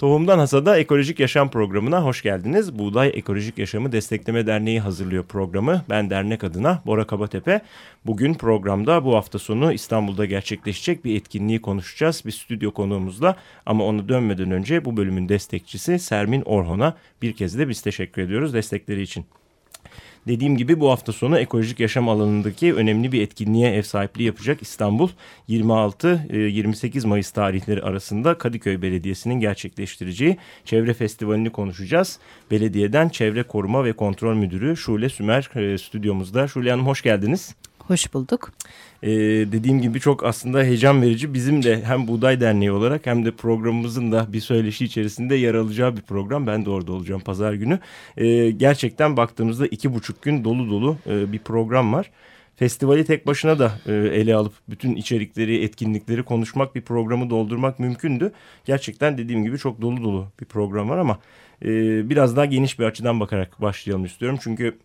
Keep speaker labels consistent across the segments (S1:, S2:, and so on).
S1: Tohumdan Hasada Ekolojik Yaşam programına hoş geldiniz. Buğday Ekolojik Yaşamı Destekleme Derneği hazırlıyor programı. Ben dernek adına Bora Kabatepe. Bugün programda bu hafta sonu İstanbul'da gerçekleşecek bir etkinliği konuşacağız. Bir stüdyo konuğumuzla ama onu dönmeden önce bu bölümün destekçisi Sermin Orhon'a bir kez de biz teşekkür ediyoruz destekleri için. Dediğim gibi bu hafta sonu ekolojik yaşam alanındaki önemli bir etkinliğe ev sahipliği yapacak İstanbul 26-28 Mayıs tarihleri arasında Kadıköy Belediyesi'nin gerçekleştireceği Çevre Festivali'ni konuşacağız. Belediyeden Çevre Koruma ve Kontrol Müdürü Şule Sümer e, stüdyomuzda. Şule Hanım hoş geldiniz.
S2: Hoş bulduk.
S1: Ee, dediğim gibi çok aslında heyecan verici. Bizim de hem Buğday Derneği olarak hem de programımızın da bir söyleşi içerisinde yer alacağı bir program. Ben de orada olacağım pazar günü. Ee, gerçekten baktığımızda iki buçuk gün dolu dolu e, bir program var. Festivali tek başına da e, ele alıp bütün içerikleri, etkinlikleri konuşmak, bir programı doldurmak mümkündü. Gerçekten dediğim gibi çok dolu dolu bir program var ama e, biraz daha geniş bir açıdan bakarak başlayalım istiyorum. Çünkü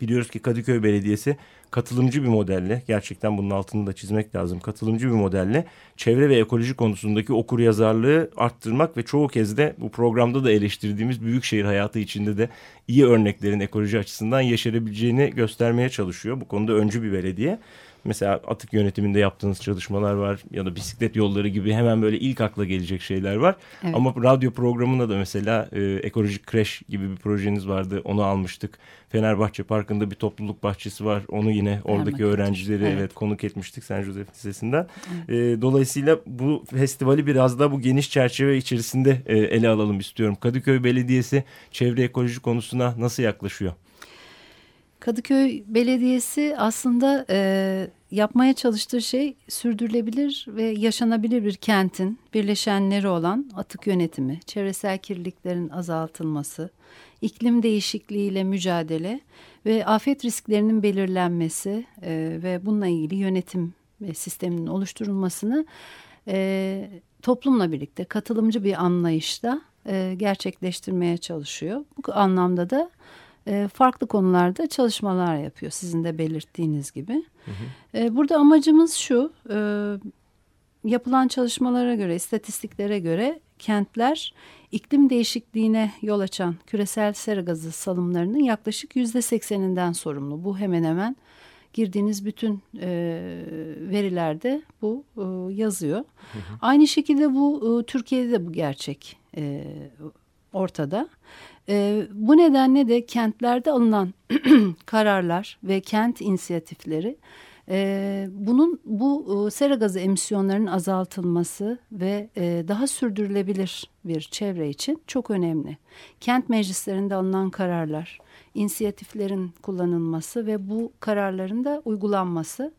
S1: biliyoruz ki Kadıköy Belediyesi katılımcı bir modelle gerçekten bunun altını da çizmek lazım. Katılımcı bir modelle çevre ve ekoloji konusundaki okur yazarlığı arttırmak ve çoğu kez de bu programda da eleştirdiğimiz büyük şehir hayatı içinde de iyi örneklerin ekoloji açısından yeşerebileceğini göstermeye çalışıyor. Bu konuda öncü bir belediye. Mesela atık yönetiminde yaptığınız çalışmalar var ya da bisiklet yolları gibi hemen böyle ilk akla gelecek şeyler var. Evet. Ama radyo programında da mesela e, ekolojik kreş gibi bir projeniz vardı onu almıştık. Fenerbahçe Parkı'nda bir topluluk bahçesi var onu yine oradaki Hemen öğrencileri evet. evet konuk etmiştik Sen Josef Lisesi'nden. Evet. E, dolayısıyla bu festivali biraz da bu geniş çerçeve içerisinde e, ele alalım istiyorum. Kadıköy Belediyesi çevre ekoloji konusuna nasıl yaklaşıyor?
S2: Kadıköy Belediyesi aslında e, yapmaya çalıştığı şey sürdürülebilir ve yaşanabilir bir kentin birleşenleri olan atık yönetimi, çevresel kirliliklerin azaltılması, iklim değişikliğiyle mücadele ve afet risklerinin belirlenmesi e, ve bununla ilgili yönetim sisteminin oluşturulmasını e, toplumla birlikte katılımcı bir anlayışla e, gerçekleştirmeye çalışıyor. Bu anlamda da e, farklı konularda çalışmalar yapıyor sizin de belirttiğiniz gibi. Hı hı. E, burada amacımız şu e, yapılan çalışmalara göre istatistiklere göre kentler iklim değişikliğine yol açan küresel sera gazı salımlarının yaklaşık yüzde sekseninden sorumlu. Bu hemen hemen girdiğiniz bütün e, verilerde bu e, yazıyor. Hı hı. Aynı şekilde bu e, Türkiye'de de bu gerçek e, ortada. E, bu nedenle de kentlerde alınan kararlar ve kent inisiyatifleri e, bunun bu e, sera gazı emisyonlarının azaltılması ve e, daha sürdürülebilir bir çevre için çok önemli. Kent meclislerinde alınan kararlar, inisiyatiflerin kullanılması ve bu kararların da uygulanması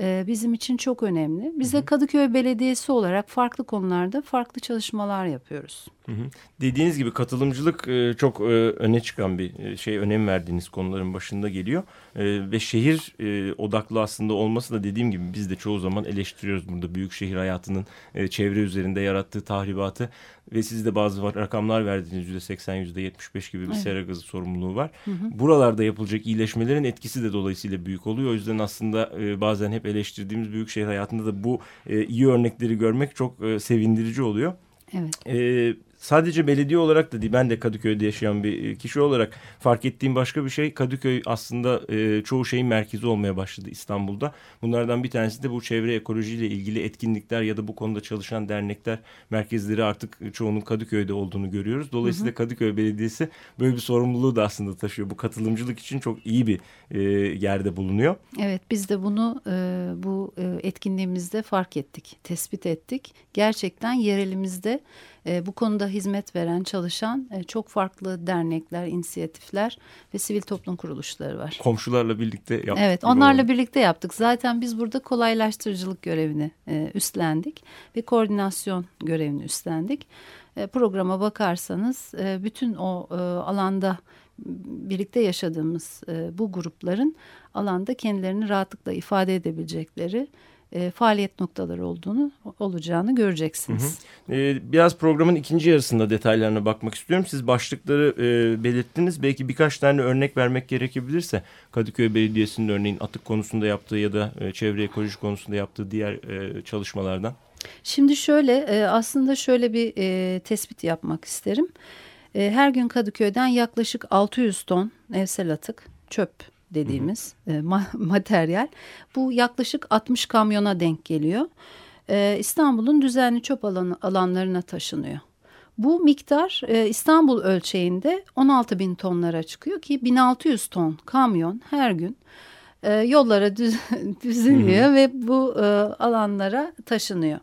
S2: e, bizim için çok önemli. Biz de Kadıköy Belediyesi olarak farklı konularda farklı çalışmalar yapıyoruz.
S1: Hı hı. Dediğiniz gibi katılımcılık e, çok e, öne çıkan bir e, şey, önem verdiğiniz konuların başında geliyor. Ve şehir odaklı aslında olması da dediğim gibi biz de çoğu zaman eleştiriyoruz burada büyük şehir hayatının çevre üzerinde yarattığı tahribatı. Ve siz de bazı rakamlar verdiğiniz yüzde seksen, yüzde yetmiş beş gibi bir evet. sera gazı sorumluluğu var. Hı hı. Buralarda yapılacak iyileşmelerin etkisi de dolayısıyla büyük oluyor. O yüzden aslında bazen hep eleştirdiğimiz büyük şehir hayatında da bu iyi örnekleri görmek çok sevindirici oluyor.
S2: Evet.
S1: Ee, sadece belediye olarak da değil ben de Kadıköy'de yaşayan bir e, kişi olarak fark ettiğim başka bir şey Kadıköy aslında e, çoğu şeyin merkezi olmaya başladı İstanbul'da. Bunlardan bir tanesi de bu çevre ekolojiyle ilgili etkinlikler ya da bu konuda çalışan dernekler merkezleri artık çoğunun Kadıköy'de olduğunu görüyoruz. Dolayısıyla hı hı. Kadıköy Belediyesi böyle bir sorumluluğu da aslında taşıyor. Bu katılımcılık için çok iyi bir e, yerde bulunuyor.
S2: Evet biz de bunu e, bu e, etkinliğimizde fark ettik, tespit ettik. Gerçekten yerelimizde e, bu konuda hizmet veren, çalışan e, çok farklı dernekler, inisiyatifler ve sivil toplum kuruluşları var.
S1: Komşularla birlikte yaptık.
S2: Evet, onlarla birlikte yaptık. Zaten biz burada kolaylaştırıcılık görevini e, üstlendik ve koordinasyon görevini üstlendik. E, programa bakarsanız e, bütün o e, alanda birlikte yaşadığımız e, bu grupların alanda kendilerini rahatlıkla ifade edebilecekleri e, faaliyet noktaları olduğunu olacağını göreceksiniz.
S1: Hı hı. Ee, biraz programın ikinci yarısında detaylarına bakmak istiyorum. Siz başlıkları e, belirttiniz. Belki birkaç tane örnek vermek gerekebilirse Kadıköy Belediyesi'nin örneğin atık konusunda yaptığı ya da e, çevre ekoloji konusunda yaptığı diğer e, çalışmalardan.
S2: Şimdi şöyle e, aslında şöyle bir e, tespit yapmak isterim. E, her gün Kadıköy'den yaklaşık 600 ton evsel atık çöp dediğimiz e, ma materyal. Bu yaklaşık 60 kamyona denk geliyor. E, İstanbul'un düzenli çöp alanı, alanlarına taşınıyor. Bu miktar e, İstanbul ölçeğinde 16 bin tonlara çıkıyor ki 1600 ton kamyon her gün e, yollara düz, düzülüyor hı hı. ve bu e, alanlara taşınıyor.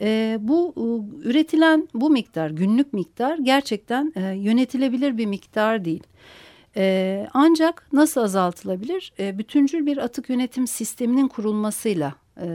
S2: E, bu e, üretilen bu miktar günlük miktar gerçekten e, yönetilebilir bir miktar değil. E, ancak nasıl azaltılabilir? E, bütüncül bir atık yönetim sisteminin kurulmasıyla e,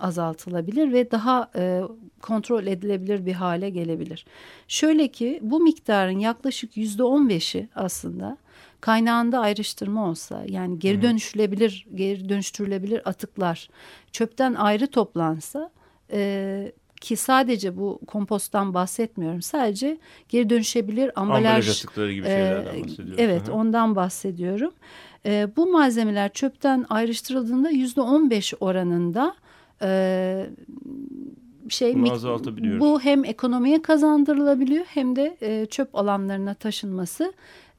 S2: azaltılabilir ve daha e, kontrol edilebilir bir hale gelebilir. Şöyle ki bu miktarın yaklaşık yüzde on beşi aslında kaynağında ayrıştırma olsa yani geri dönüşülebilir, geri dönüştürülebilir atıklar çöpten ayrı toplansa e, ki sadece bu komposttan bahsetmiyorum. Sadece geri dönüşebilir ambalaj, ambalaj
S1: atıkları gibi şeylerden e, bahsediyorum.
S2: Evet Hı -hı. ondan bahsediyorum. E, bu malzemeler çöpten ayrıştırıldığında yüzde on beş oranında e, şey bu hem ekonomiye kazandırılabiliyor hem de e, çöp alanlarına taşınması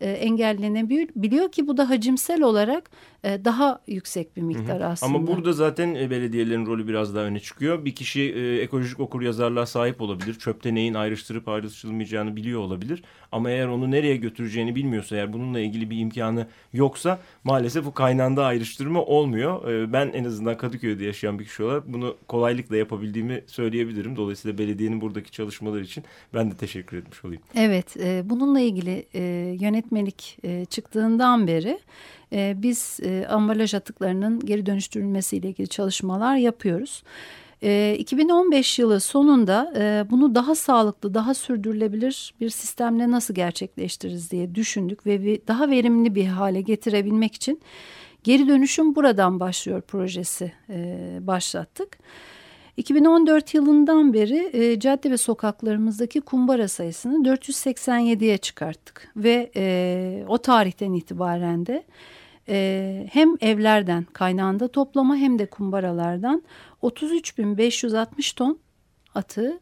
S2: e, engellenebiliyor. Biliyor ki bu da hacimsel olarak e, daha yüksek bir miktar hı hı. aslında.
S1: Ama burada zaten e, belediyelerin rolü biraz daha öne çıkıyor. Bir kişi e, ekolojik okur yazarlığa sahip olabilir. Çöpte neyin ayrıştırıp ayrıştırılmayacağını biliyor olabilir. Ama eğer onu nereye götüreceğini bilmiyorsa eğer bununla ilgili bir imkanı yoksa maalesef bu kaynağında ayrıştırma olmuyor. E, ben en azından Kadıköy'de yaşayan bir kişi olarak bunu kolaylıkla yapabildiğimi söyleyebilirim. Dolayısıyla belediyenin buradaki çalışmaları için ben de teşekkür etmiş olayım.
S2: Evet e, bununla ilgili e, yönetmelik e, çıktığından beri e, biz e, ambalaj atıklarının geri dönüştürülmesiyle ilgili çalışmalar yapıyoruz. 2015 e, yılı sonunda bunu daha sağlıklı, daha sürdürülebilir bir sistemle nasıl gerçekleştiririz diye düşündük ve daha verimli bir hale getirebilmek için geri dönüşüm buradan başlıyor projesi başlattık. 2014 yılından beri e, cadde ve sokaklarımızdaki kumbara sayısını 487'ye çıkarttık ve e, o tarihten itibaren de e, hem evlerden kaynağında toplama hem de kumbaralardan 33.560 ton atı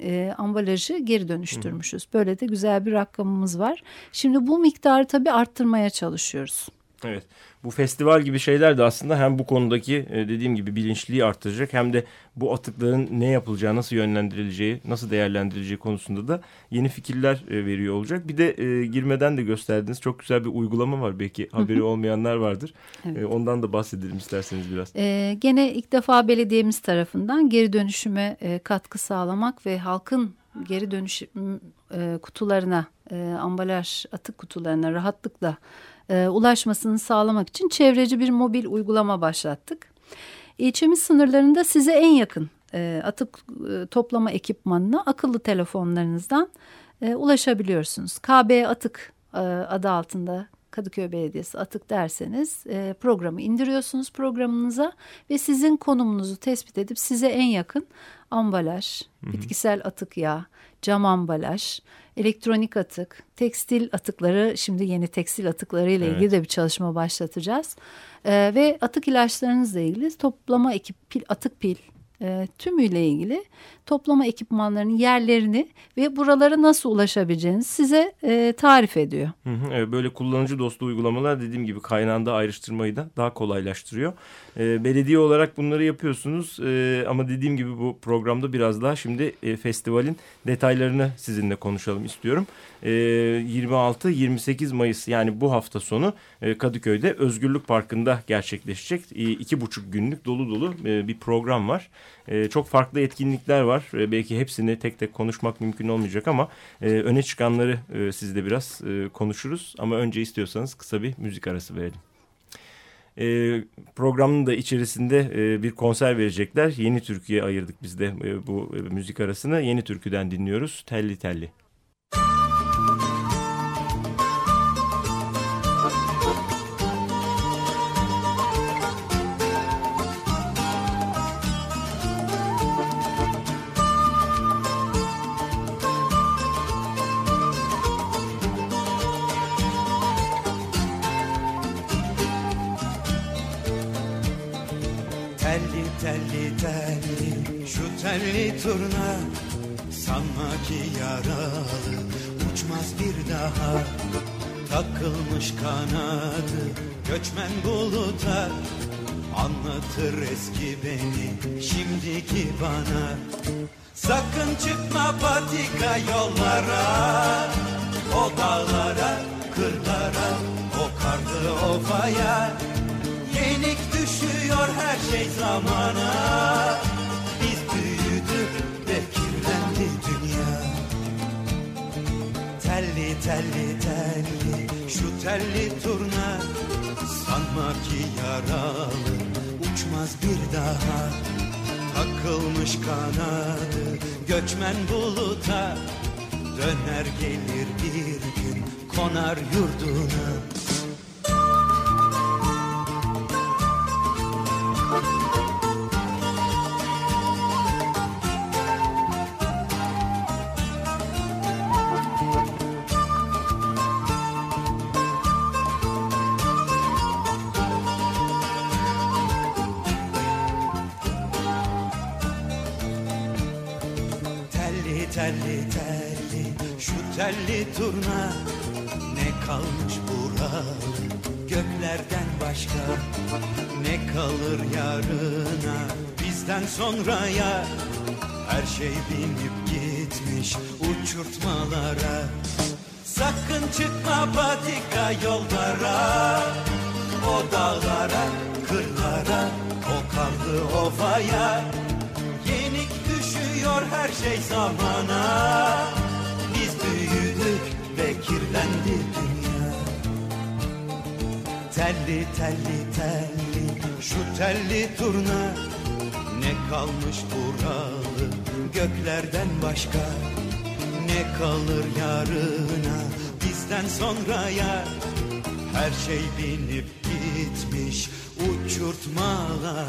S2: e, ambalajı geri dönüştürmüşüz. Böyle de güzel bir rakamımız var. Şimdi bu miktarı tabii arttırmaya çalışıyoruz.
S1: Evet bu festival gibi şeyler de aslında hem bu konudaki e, dediğim gibi bilinçliği arttıracak hem de bu atıkların ne yapılacağı, nasıl yönlendirileceği, nasıl değerlendirileceği konusunda da yeni fikirler e, veriyor olacak. Bir de e, girmeden de gösterdiğiniz çok güzel bir uygulama var. Belki haberi olmayanlar vardır. Evet. Ondan da bahsedelim isterseniz biraz.
S2: Ee, gene ilk defa belediyemiz tarafından geri dönüşüme katkı sağlamak ve halkın geri dönüşüm kutularına, ambalaj atık kutularına rahatlıkla e, ulaşmasını sağlamak için çevreci bir mobil uygulama başlattık. İlçemiz sınırlarında size en yakın e, atık e, toplama ekipmanına akıllı telefonlarınızdan e, ulaşabiliyorsunuz. KB Atık e, adı altında Kadıköy Belediyesi atık derseniz e, programı indiriyorsunuz programınıza ve sizin konumunuzu tespit edip size en yakın ambalaj, hı hı. bitkisel atık yağı, cam ambalaj, elektronik atık, tekstil atıkları şimdi yeni tekstil atıkları ile ilgili de bir çalışma başlatacağız. Ee, ve atık ilaçlarınızla ilgili toplama ekip pil, atık pil e, tümüyle ilgili toplama ekipmanlarının yerlerini ve buralara nasıl ulaşabileceğinizi size e, tarif ediyor.
S1: Böyle kullanıcı dostu uygulamalar dediğim gibi kaynağında ayrıştırmayı da daha kolaylaştırıyor. E, belediye olarak bunları yapıyorsunuz e, ama dediğim gibi bu programda biraz daha şimdi e, festivalin detaylarını sizinle konuşalım istiyorum. E, 26-28 Mayıs yani bu hafta sonu e, Kadıköy'de Özgürlük Parkı'nda gerçekleşecek. E, iki buçuk günlük dolu dolu e, bir program var. E, çok farklı etkinlikler var. E, belki hepsini tek tek konuşmak mümkün olmayacak ama e, öne çıkanları e, sizle biraz e, konuşuruz. Ama önce istiyorsanız kısa bir müzik arası verelim. E, programın da içerisinde e, bir konser verecekler. Yeni Türkü'ye ayırdık biz de e, bu e, müzik arasını. Yeni Türkü'den dinliyoruz. Telli Telli.
S3: Telli şu telli turna Sanma ki yaralı. Uçmaz bir daha Takılmış kanadı. Göçmen buluta Anlatır eski beni şimdiki bana. Sakın çıkma patika yollara O dağlara, kırlara, o karlı ovaya şey zamana Biz büyüdük ve kirlendi dünya. Telli telli telli şu telli turna. Sanma ki yaralı uçmaz bir daha. Takılmış kanadı göçmen buluta. Döner gelir bir gün konar yurduna telli turna Ne kalmış buralı göklerden başka Ne kalır yarına? Bizden sonraya Her şey binip gitmiş uçurtmalara. Sakın çıkma patika yollara O dağlara, kırlara, o karlı ovaya. Yenik düşüyor her şey zamana kirlendi dünya. Telli telli telli. Şu telli turna Ne kalmış buralı? Göklerden başka Ne kalır yarına? Bizden sonraya Her şey binip gitmiş uçurtmalara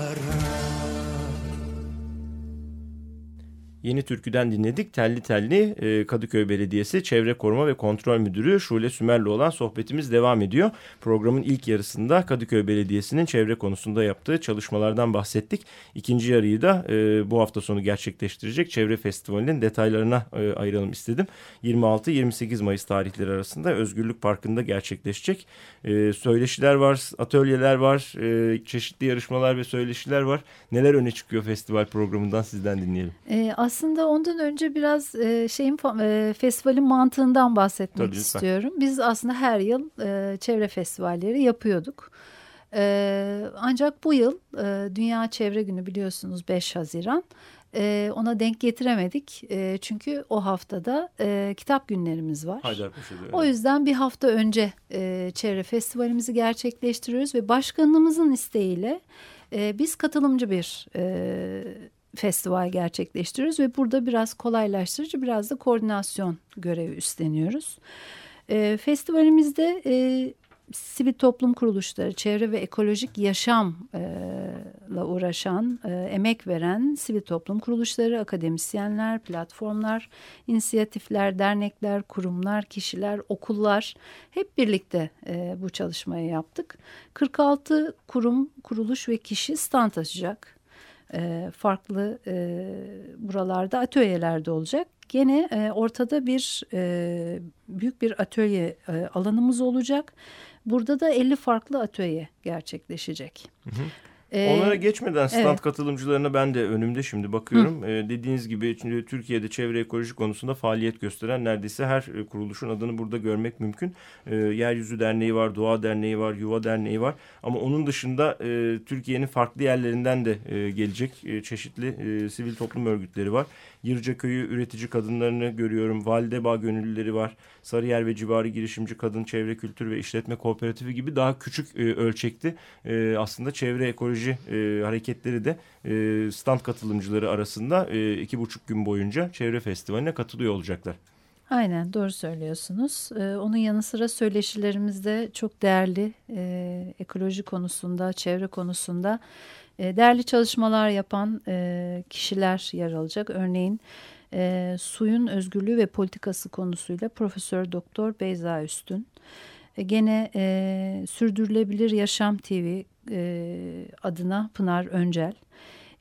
S1: Yeni Türkü'den dinledik. Telli Telli e, Kadıköy Belediyesi Çevre Koruma ve Kontrol Müdürü Şule Sümer'le olan sohbetimiz devam ediyor. Programın ilk yarısında Kadıköy Belediyesi'nin çevre konusunda yaptığı çalışmalardan bahsettik. İkinci yarıyı da e, bu hafta sonu gerçekleştirecek Çevre Festivali'nin detaylarına e, ayıralım istedim. 26-28 Mayıs tarihleri arasında Özgürlük Parkı'nda gerçekleşecek. E, söyleşiler var, atölyeler var, çeşitli yarışmalar ve söyleşiler var. Neler öne çıkıyor festival programından sizden dinleyelim.
S2: Aslında ondan önce biraz e, şeyin e, festivalin mantığından bahsetmek
S1: Tabii, lütfen.
S2: istiyorum. Biz aslında her yıl e, çevre festivalleri yapıyorduk. E, ancak bu yıl e, Dünya Çevre Günü biliyorsunuz 5 Haziran. E, ona denk getiremedik e, çünkü o haftada e, kitap günlerimiz var.
S1: Haydarpaşa'da.
S2: O yüzden bir hafta önce e, çevre festivalimizi gerçekleştiriyoruz ve başkanımızın isteğiyle e, biz katılımcı bir e, festival gerçekleştiriyoruz ve burada biraz kolaylaştırıcı biraz da koordinasyon görevi üstleniyoruz. E, festivalimizde e, sivil toplum kuruluşları, çevre ve ekolojik yaşamla uğraşan, e, emek veren sivil toplum kuruluşları, akademisyenler, platformlar, inisiyatifler, dernekler, kurumlar, kişiler, okullar hep birlikte e, bu çalışmayı yaptık. 46 kurum, kuruluş ve kişi stand açacak. E, farklı e, buralarda atölyelerde olacak. Gene e, ortada bir e, büyük bir atölye e, alanımız olacak. Burada da 50 farklı atölye gerçekleşecek.
S1: Hı hı.
S2: Ee,
S1: Onlara geçmeden stand
S2: evet.
S1: katılımcılarına ben de önümde şimdi bakıyorum. Ee, dediğiniz gibi şimdi Türkiye'de çevre ekoloji konusunda faaliyet gösteren neredeyse her e, kuruluşun adını burada görmek mümkün. Ee, Yeryüzü Derneği var, Doğa Derneği var, Yuva Derneği var. Ama onun dışında e, Türkiye'nin farklı yerlerinden de e, gelecek e, çeşitli e, sivil toplum örgütleri var. Yırca Köyü üretici kadınlarını görüyorum. Validebağ gönüllüleri var. Sarıyer ve civarı girişimci kadın çevre kültür ve işletme kooperatifi gibi daha küçük e, ölçekli e, aslında çevre ekoloji e, hareketleri de e, stand katılımcıları arasında e, iki buçuk gün boyunca çevre festivaline katılıyor olacaklar.
S2: Aynen doğru söylüyorsunuz. Ee, onun yanı sıra söyleşilerimizde çok değerli e, ekoloji konusunda, çevre konusunda e, değerli çalışmalar yapan e, kişiler yer alacak. Örneğin e, suyun özgürlüğü ve politikası konusuyla Profesör Doktor Beyza Üstün. E, gene e, Sürdürülebilir Yaşam TV e, adına Pınar Öncel.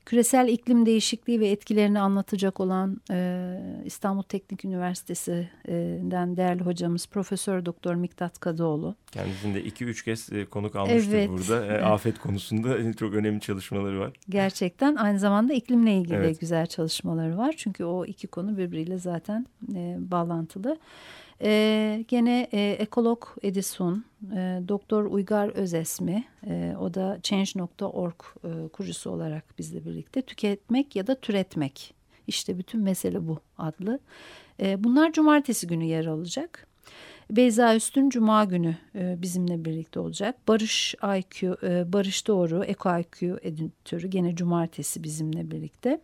S2: Küresel iklim değişikliği ve etkilerini anlatacak olan e, İstanbul Teknik Üniversitesi'den değerli hocamız Profesör Doktor Miktat Kadıoğlu.
S1: Kendisinde iki üç kez e, konuk almıştır evet. burada. E, afet konusunda çok önemli çalışmaları var.
S2: Gerçekten aynı zamanda iklimle ilgili evet. güzel çalışmaları var. Çünkü o iki konu birbiriyle zaten e, bağlantılı. E, gene e, ekolog Edison, e, Doktor Uygar Özesmi, e, o da Change.org e, kurucusu olarak bizle birlikte tüketmek ya da türetmek. İşte bütün mesele bu adlı. E, bunlar cumartesi günü yer alacak. Beyza Üstün Cuma günü e, bizimle birlikte olacak. Barış IQ, e, Barış Doğru, Eko IQ editörü gene cumartesi bizimle birlikte.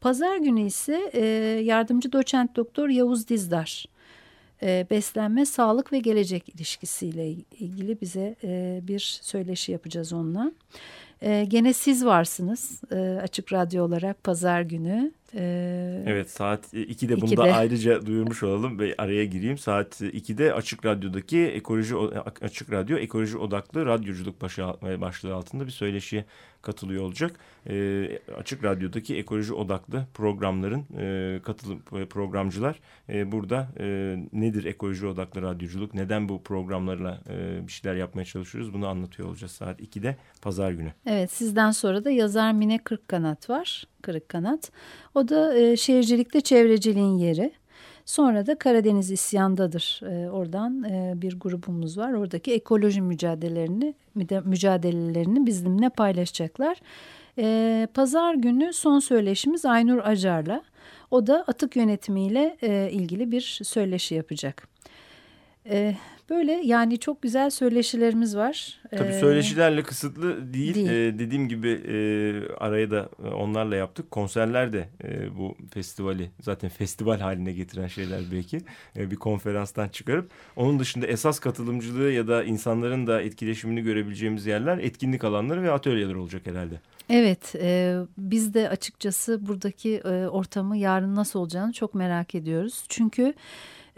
S2: Pazar günü ise e, yardımcı doçent doktor Yavuz Dizdar e, beslenme, sağlık ve gelecek ilişkisiyle ilgili bize e, bir söyleşi yapacağız onunla. E, gene siz varsınız Açık Radyo olarak pazar günü.
S1: E, evet saat 2'de bunu 2'de. da ayrıca duyurmuş olalım ve araya gireyim. Saat 2'de Açık Radyo'daki ekoloji Açık Radyo ekoloji odaklı radyoculuk başlığı altında bir söyleşiye katılıyor olacak. E, Açık Radyo'daki ekoloji odaklı programların e, katılım programcılar e, burada e, nedir ekoloji odaklı radyoculuk, neden bu programlarla e, bir şeyler yapmaya çalışıyoruz bunu anlatıyor olacağız saat 2'de pazar günü.
S2: Evet sizden sonra da yazar Mine Kırıkkanat var. Kırık Kanat. O da e, şehircilikte çevreciliğin yeri. Sonra da Karadeniz isyandadır. E, oradan e, bir grubumuz var. Oradaki ekoloji mücadelelerini mücadelelerini bizimle paylaşacaklar. E, Pazar günü son söyleşimiz Aynur Acar'la. O da atık yönetimiyle e, ilgili bir söyleşi yapacak. E, Böyle yani çok güzel söyleşilerimiz var.
S1: Tabii ee, söyleşilerle kısıtlı değil. değil. Ee, dediğim gibi e, araya da onlarla yaptık. Konserler de e, bu festivali zaten festival haline getiren şeyler belki. E, bir konferanstan çıkarıp onun dışında esas katılımcılığı ya da insanların da etkileşimini görebileceğimiz yerler etkinlik alanları ve atölyeler olacak herhalde.
S2: Evet, e, biz de açıkçası buradaki e, ortamı yarın nasıl olacağını çok merak ediyoruz. Çünkü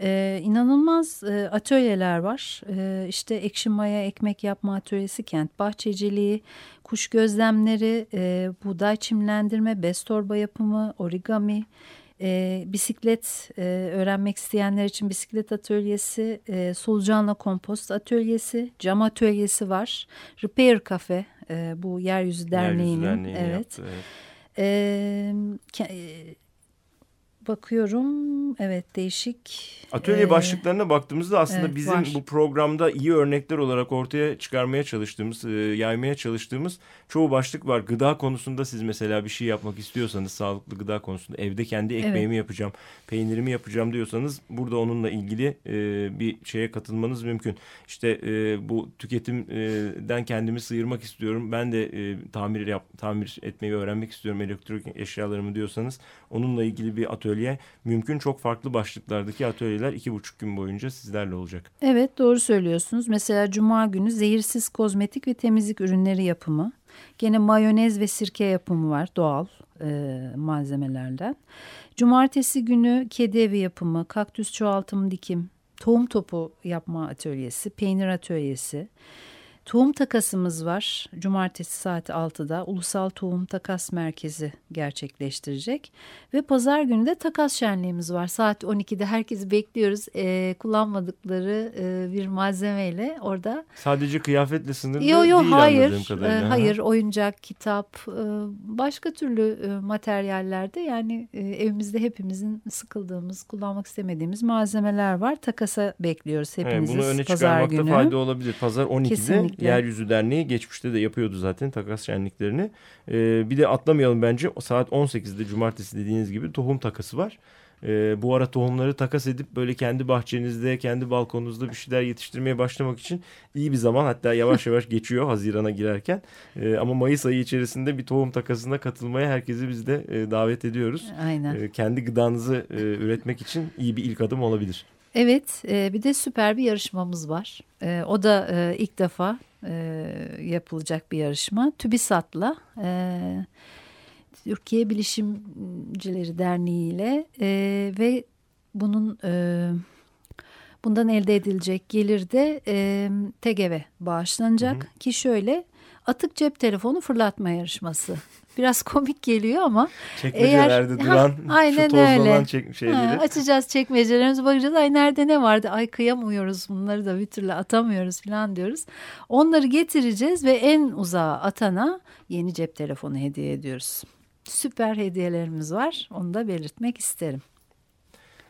S2: ee, inanılmaz e, atölyeler var. Ee, işte ekşi maya ekmek yapma atölyesi, kent bahçeciliği, kuş gözlemleri, e, buğday çimlendirme, bez torba yapımı, origami, e, bisiklet e, öğrenmek isteyenler için bisiklet atölyesi, e, solucanla kompost atölyesi, cam atölyesi var. Repair Cafe e, bu Yeryüzü Derneği'nin. Yeryüzü Derneği evet. Yaptı, evet. E, bakıyorum evet değişik.
S1: Atölye ee, başlıklarına baktığımızda aslında evet, bizim var. bu programda iyi örnekler olarak ortaya çıkarmaya çalıştığımız, e, yaymaya çalıştığımız çoğu başlık var. Gıda konusunda siz mesela bir şey yapmak istiyorsanız sağlıklı gıda konusunda evde kendi ekmeğimi evet. yapacağım, peynirimi yapacağım diyorsanız burada onunla ilgili e, bir şeye katılmanız mümkün. İşte e, bu tüketimden kendimi sıyırmak istiyorum. Ben de e, tamir yap, tamir etmeyi öğrenmek istiyorum elektronik eşyalarımı diyorsanız onunla ilgili bir atölye mümkün. Çok farklı başlıklardaki atölyeler iki buçuk gün boyunca sizlerle olacak.
S2: Evet doğru söylüyorsunuz. Mesela Cuma günü zehirsiz kozmetik ve temizlik ürünleri yapımı. Gene mayonez ve sirke yapımı var doğal e, malzemelerden. Cumartesi günü kedi evi yapımı, kaktüs çoğaltım dikim, tohum topu yapma atölyesi, peynir atölyesi. Tohum takasımız var. Cumartesi saat 6'da Ulusal Tohum Takas Merkezi gerçekleştirecek. Ve pazar günü de takas şenliğimiz var. Saat 12'de herkesi bekliyoruz. E, kullanmadıkları e, bir malzemeyle orada.
S1: Sadece kıyafetle sınırlı yo, yo, değil hayır, kadarıyla.
S2: E, hayır, oyuncak, kitap, e, başka türlü e, materyallerde yani e, evimizde hepimizin sıkıldığımız, kullanmak istemediğimiz malzemeler var. Takasa bekliyoruz hepinizi evet, bunu öne pazar günü.
S1: fayda olabilir. Pazar 12'de Kesinlikle. Kesinlikle. Yeryüzü Derneği geçmişte de yapıyordu zaten takas şenliklerini. Ee, bir de atlamayalım bence saat 18'de cumartesi dediğiniz gibi tohum takası var. Ee, bu ara tohumları takas edip böyle kendi bahçenizde, kendi balkonunuzda bir şeyler yetiştirmeye başlamak için iyi bir zaman. Hatta yavaş yavaş geçiyor Haziran'a girerken. Ee, ama Mayıs ayı içerisinde bir tohum takasına katılmaya herkesi biz de e, davet ediyoruz.
S2: Aynen.
S1: Ee, kendi gıdanızı e, üretmek için iyi bir ilk adım olabilir.
S2: Evet, e, bir de süper bir yarışmamız var. E, o da e, ilk defa e, yapılacak bir yarışma. TÜBİSAT'la e, Türkiye Bilişimcileri Derneği ile e, ve bunun e, bundan elde edilecek gelir de e, TGV bağışlanacak hı hı. ki şöyle Atık cep telefonu fırlatma yarışması. Biraz komik geliyor ama
S1: Çekmecelerde
S2: eğer,
S1: duran
S2: ha, aynen
S1: şu tozlanan çek, şeyleri.
S2: Ha, açacağız çekmecelerimizi bakacağız. Ay nerede ne vardı? Ay kıyamıyoruz bunları da bir türlü atamıyoruz falan diyoruz. Onları getireceğiz ve en uzağa atana yeni cep telefonu hediye ediyoruz. Süper hediyelerimiz var. Onu da belirtmek isterim.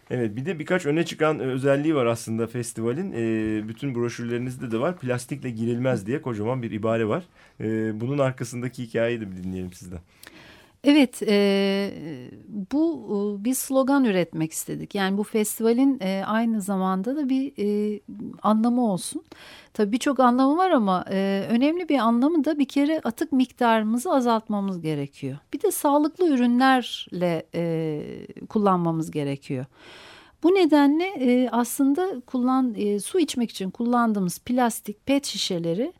S1: Evet bir de birkaç öne çıkan e, özelliği var aslında festivalin. E, bütün broşürlerinizde de var. Plastikle girilmez diye kocaman bir ibare var. E, bunun arkasındaki hikayeyi de bir dinleyelim sizden.
S2: Evet, e, bu bir slogan üretmek istedik. Yani bu festivalin e, aynı zamanda da bir e, anlamı olsun. Tabii birçok anlamı var ama e, önemli bir anlamı da bir kere atık miktarımızı azaltmamız gerekiyor. Bir de sağlıklı ürünlerle e, kullanmamız gerekiyor. Bu nedenle e, aslında kullan e, su içmek için kullandığımız plastik pet şişeleri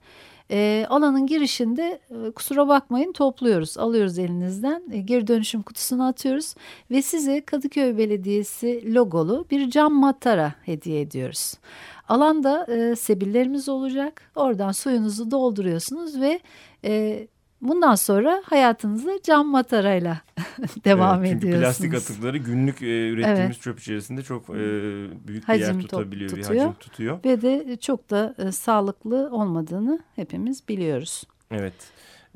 S2: e, alanın girişinde e, kusura bakmayın topluyoruz. Alıyoruz elinizden e, geri dönüşüm kutusuna atıyoruz ve size Kadıköy Belediyesi logolu bir cam matara hediye ediyoruz. Alanda e, sebillerimiz olacak. Oradan suyunuzu dolduruyorsunuz ve e, bundan sonra hayatınızı cam matarayla devam
S1: evet, çünkü
S2: ediyorsunuz.
S1: plastik atıkları günlük e, ürettiğimiz evet. çöp içerisinde çok e, büyük hacim bir yer tutabiliyor, tutuyor. bir hacim tutuyor.
S2: Ve de çok da e, sağlıklı olmadığını hepimiz biliyoruz.
S1: Evet.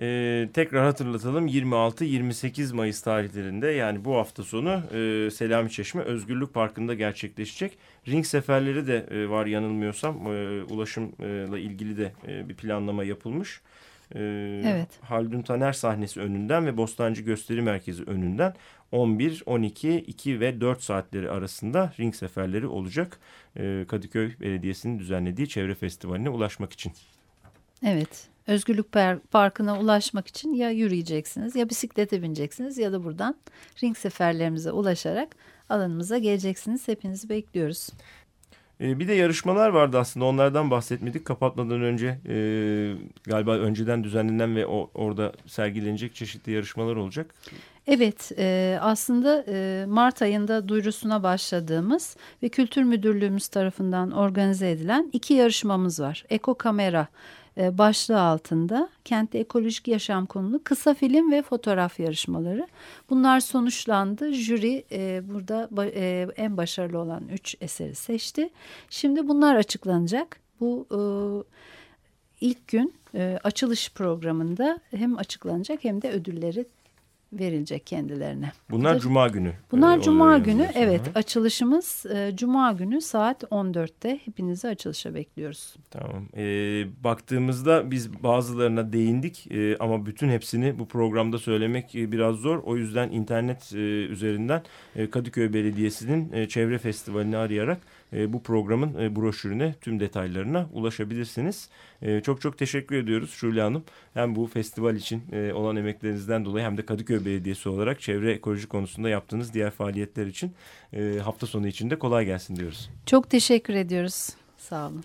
S1: Ee, tekrar hatırlatalım 26-28 Mayıs tarihlerinde yani bu hafta sonu e, Selami Çeşme Özgürlük Parkı'nda gerçekleşecek. Ring seferleri de e, var yanılmıyorsam e, ulaşımla ilgili de e, bir planlama yapılmış. E, evet. Haldun Taner sahnesi önünden ve Bostancı Gösteri Merkezi önünden 11, 12, 2 ve 4 saatleri arasında ring seferleri olacak. E, Kadıköy Belediyesi'nin düzenlediği çevre festivaline ulaşmak için.
S2: Evet. Özgürlük Parkı'na ulaşmak için ya yürüyeceksiniz ya bisiklete bineceksiniz ya da buradan ring seferlerimize ulaşarak alanımıza geleceksiniz. Hepinizi bekliyoruz.
S1: Ee, bir de yarışmalar vardı aslında onlardan bahsetmedik. Kapatmadan önce e, galiba önceden düzenlenen ve o, orada sergilenecek çeşitli yarışmalar olacak.
S2: Evet e, aslında e, Mart ayında duyurusuna başladığımız ve Kültür Müdürlüğümüz tarafından organize edilen iki yarışmamız var. Eko Kamera başlığı altında kentte ekolojik yaşam konulu kısa film ve fotoğraf yarışmaları. Bunlar sonuçlandı. Jüri e, burada e, en başarılı olan üç eseri seçti. Şimdi bunlar açıklanacak. Bu e, ilk gün e, açılış programında hem açıklanacak hem de ödülleri verilecek kendilerine.
S1: Bunlar Budur. Cuma günü.
S2: Bunlar e, Cuma günü. Evet Hı. açılışımız e, Cuma günü saat 14'te. Hepinizi açılışa bekliyoruz.
S1: Tamam. E, baktığımızda biz bazılarına değindik e, ama bütün hepsini bu programda söylemek e, biraz zor. O yüzden internet e, üzerinden e, Kadıköy Belediyesi'nin e, çevre festivalini arayarak e, bu programın e, broşürüne tüm detaylarına ulaşabilirsiniz. E, çok çok teşekkür ediyoruz Şule Hanım. Hem bu festival için e, olan emeklerinizden dolayı hem de Kadıköy Belediyesi olarak çevre ekoloji konusunda yaptığınız diğer faaliyetler için hafta sonu için de kolay gelsin diyoruz.
S2: Çok teşekkür ediyoruz. Sağ olun.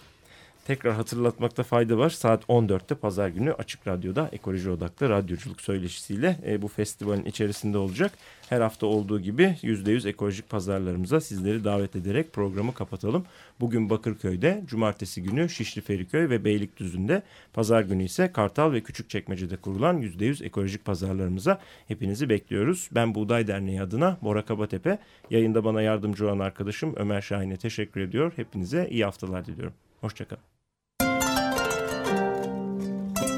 S1: Tekrar hatırlatmakta fayda var. Saat 14'te pazar günü Açık Radyo'da ekoloji odaklı radyoculuk söyleşisiyle e, bu festivalin içerisinde olacak. Her hafta olduğu gibi %100 ekolojik pazarlarımıza sizleri davet ederek programı kapatalım. Bugün Bakırköy'de, cumartesi günü Şişli Feriköy ve Beylikdüzü'nde, pazar günü ise Kartal ve Küçükçekmece'de kurulan %100 ekolojik pazarlarımıza hepinizi bekliyoruz. Ben Buğday Derneği adına Bora Kabatepe, yayında bana yardımcı olan arkadaşım Ömer Şahin'e teşekkür ediyor. Hepinize iyi haftalar diliyorum. Hoşçakalın.